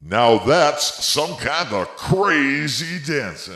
Now that's some kind of crazy dancing.